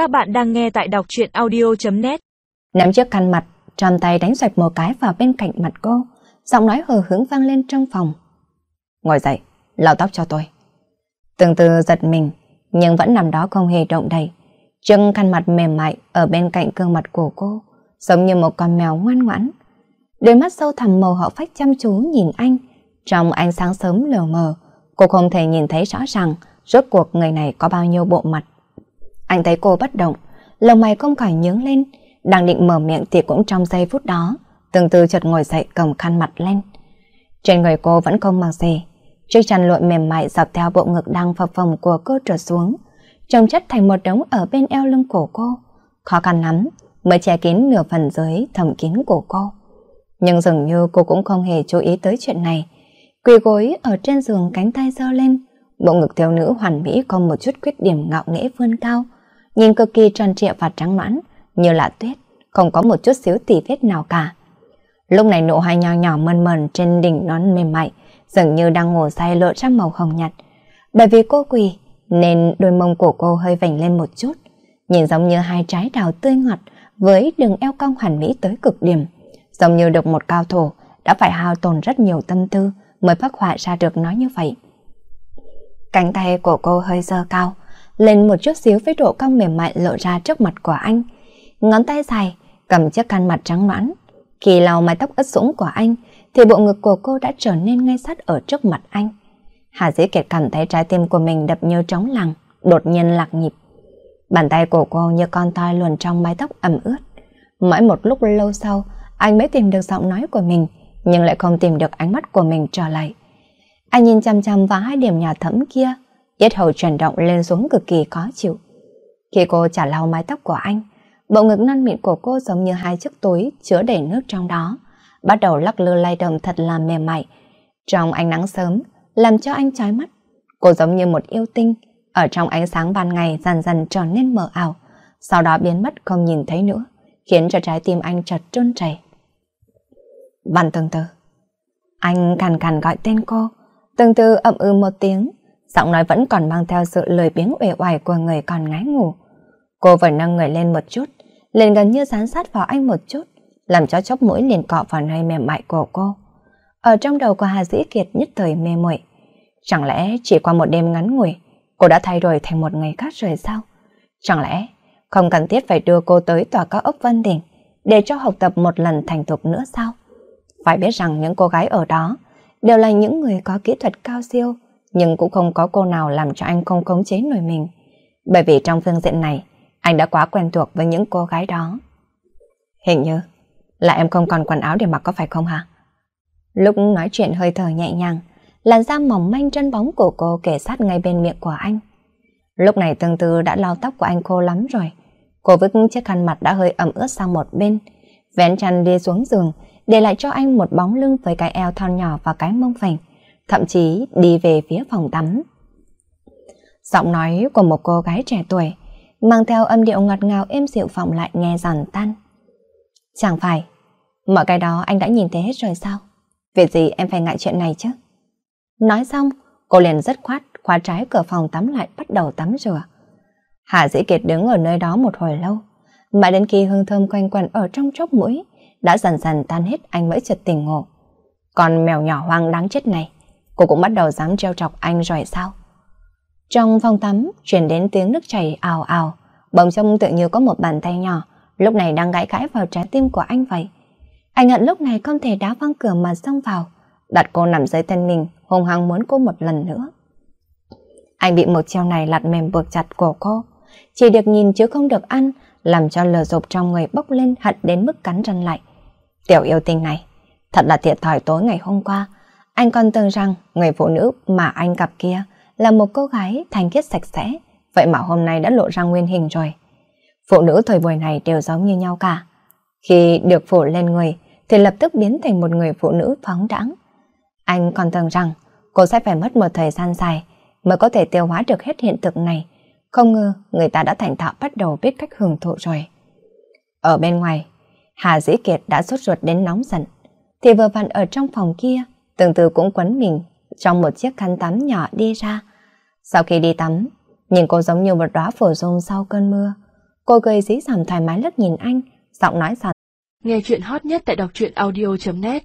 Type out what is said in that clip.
Các bạn đang nghe tại đọc truyện audio.net Nắm chiếc khăn mặt, tròn tay đánh xoạch một cái vào bên cạnh mặt cô, giọng nói hờ hững vang lên trong phòng. Ngồi dậy, lau tóc cho tôi. Từng từ giật mình, nhưng vẫn nằm đó không hề động đậy. Chân khăn mặt mềm mại ở bên cạnh gương mặt của cô, giống như một con mèo ngoan ngoãn. Đôi mắt sâu thẳm màu họ phách chăm chú nhìn anh, trong ánh sáng sớm lờ mờ, cô không thể nhìn thấy rõ ràng rốt cuộc người này có bao nhiêu bộ mặt. Anh thấy cô bất động, lông mày không khỏi nhướng lên, đang định mở miệng thì cũng trong giây phút đó, từng từ chợt ngồi dậy cầm khăn mặt lên. Trên người cô vẫn không mặc gì, chiếc chăn lụa mềm mại dọc theo bộ ngực đang phập phồng của cô trượt xuống, trông chất thành một đống ở bên eo lưng của cô. Khó khăn lắm mới che kín nửa phần dưới thầm kín của cô. Nhưng dường như cô cũng không hề chú ý tới chuyện này. Quỳ gối ở trên giường cánh tay giơ lên, bộ ngực thiếu nữ hoàn mỹ có một chút khuyết điểm ngạo nghễ vươn cao, nhìn cực kỳ tròn trịa và trắng nõn, như là tuyết, không có một chút xíu tì vết nào cả. Lúc này nụ hoa nhỏ nhỏ mơn mờn trên đỉnh nón mềm mại, dường như đang ngủ say lộ ra màu hồng nhạt. Bởi vì cô quỳ, nên đôi mông của cô hơi vành lên một chút, nhìn giống như hai trái đào tươi ngọt với đường eo cong hoàn mỹ tới cực điểm, giống như được một cao thủ đã phải hao tổn rất nhiều tâm tư mới phát họa ra được nói như vậy. Cánh tay của cô hơi dơ cao, lên một chút xíu với độ cong mềm mại lộ ra trước mặt của anh. Ngón tay dài, cầm chiếc khăn mặt trắng nõn. Khi lau mái tóc ướt sũng của anh, thì bộ ngực của cô đã trở nên ngay sát ở trước mặt anh. Hà Dĩ Kiệt cảm thấy trái tim của mình đập như trống lặng, đột nhiên lạc nhịp. Bàn tay của cô như con toi luồn trong mái tóc ẩm ướt. Mãi một lúc lâu sau, anh mới tìm được giọng nói của mình, nhưng lại không tìm được ánh mắt của mình trở lại. Anh nhìn chăm chăm vào hai điểm nhà thẫm kia, yết hầu chuyển động lên xuống cực kỳ khó chịu. Khi cô trả lau mái tóc của anh, bộ ngực non mịn của cô giống như hai chiếc túi chứa đầy nước trong đó, bắt đầu lắc lư lay động thật là mềm mại. Trong ánh nắng sớm, làm cho anh chói mắt. Cô giống như một yêu tinh, ở trong ánh sáng ban ngày dần dần trở nên mờ ảo, sau đó biến mất không nhìn thấy nữa, khiến cho trái tim anh chợt trôn chảy. Văn tương tư. Anh cằn cằn gọi tên cô, từng từ ậm ừ một tiếng, giọng nói vẫn còn mang theo sự lười biếng uể oải của người còn ngái ngủ. Cô vừa nâng người lên một chút, liền gần như dán sát vào anh một chút, làm cho chóp mũi liền cọ vào nơi mềm mại của cô. Ở trong đầu của Hà Dĩ Kiệt nhất thời mê muội. Chẳng lẽ chỉ qua một đêm ngắn ngủi, cô đã thay đổi thành một người khác rồi sao? Chẳng lẽ không cần thiết phải đưa cô tới tòa cao ốc Vân Đình để cho học tập một lần thành thục nữa sao? Phải biết rằng những cô gái ở đó đều là những người có kỹ thuật cao siêu, nhưng cũng không có cô nào làm cho anh không khống chế nổi mình. Bởi vì trong phương diện này, anh đã quá quen thuộc với những cô gái đó. Hình như là em không còn quần áo để mặc có phải không hả? Lúc nói chuyện hơi thở nhẹ nhàng, làn da mỏng manh chân bóng của cô kể sát ngay bên miệng của anh. Lúc này tương tư đã lau tóc của anh khô lắm rồi. Cô vứt chiếc khăn mặt đã hơi ẩm ướt sang một bên, vén chăn đi xuống giường, để lại cho anh một bóng lưng với cái eo thon nhỏ và cái mông phành, thậm chí đi về phía phòng tắm. Giọng nói của một cô gái trẻ tuổi, mang theo âm điệu ngọt ngào êm dịu phòng lại nghe giòn tan. Chẳng phải, mọi cái đó anh đã nhìn thấy hết rồi sao? Việc gì em phải ngại chuyện này chứ? Nói xong, cô liền rất khoát khóa trái cửa phòng tắm lại bắt đầu tắm rửa. Hà Dĩ Kiệt đứng ở nơi đó một hồi lâu, mãi đến khi hương thơm quanh quẩn ở trong chốc mũi, đã dần dần tan hết anh mới chợt tỉnh ngộ. Còn mèo nhỏ hoang đáng chết này, cô cũng bắt đầu dám treo chọc anh rồi sao? Trong phòng tắm, truyền đến tiếng nước chảy ào ào, bỗng trông tự như có một bàn tay nhỏ, lúc này đang gãi gãi vào trái tim của anh vậy. Anh hận lúc này không thể đá văng cửa mà xông vào, đặt cô nằm dưới thân mình, hùng hăng muốn cô một lần nữa. Anh bị một treo này lặt mềm buộc chặt cổ cô, chỉ được nhìn chứ không được ăn, làm cho lờ rộp trong người bốc lên hận đến mức cắn răng lại. Tiểu yêu tinh này, thật là thiệt thòi tối ngày hôm qua. Anh còn tưởng rằng người phụ nữ mà anh gặp kia là một cô gái thanh khiết sạch sẽ, vậy mà hôm nay đã lộ ra nguyên hình rồi. Phụ nữ thời buổi này đều giống như nhau cả. Khi được phủ lên người thì lập tức biến thành một người phụ nữ phóng đãng. Anh còn tưởng rằng cô sẽ phải mất một thời gian dài mới có thể tiêu hóa được hết hiện thực này. Không ngờ người ta đã thành thạo bắt đầu biết cách hưởng thụ rồi. Ở bên ngoài, Hà Dĩ Kiệt đã sốt ruột đến nóng giận. Thì vừa vặn ở trong phòng kia, từng từ cũng quấn mình trong một chiếc khăn tắm nhỏ đi ra. Sau khi đi tắm, nhìn cô giống như một đóa phổ dung sau cơn mưa. Cô cười dí dỏm thoải mái lướt nhìn anh, giọng nói rằng Nghe chuyện hot nhất tại đọc truyện audio.net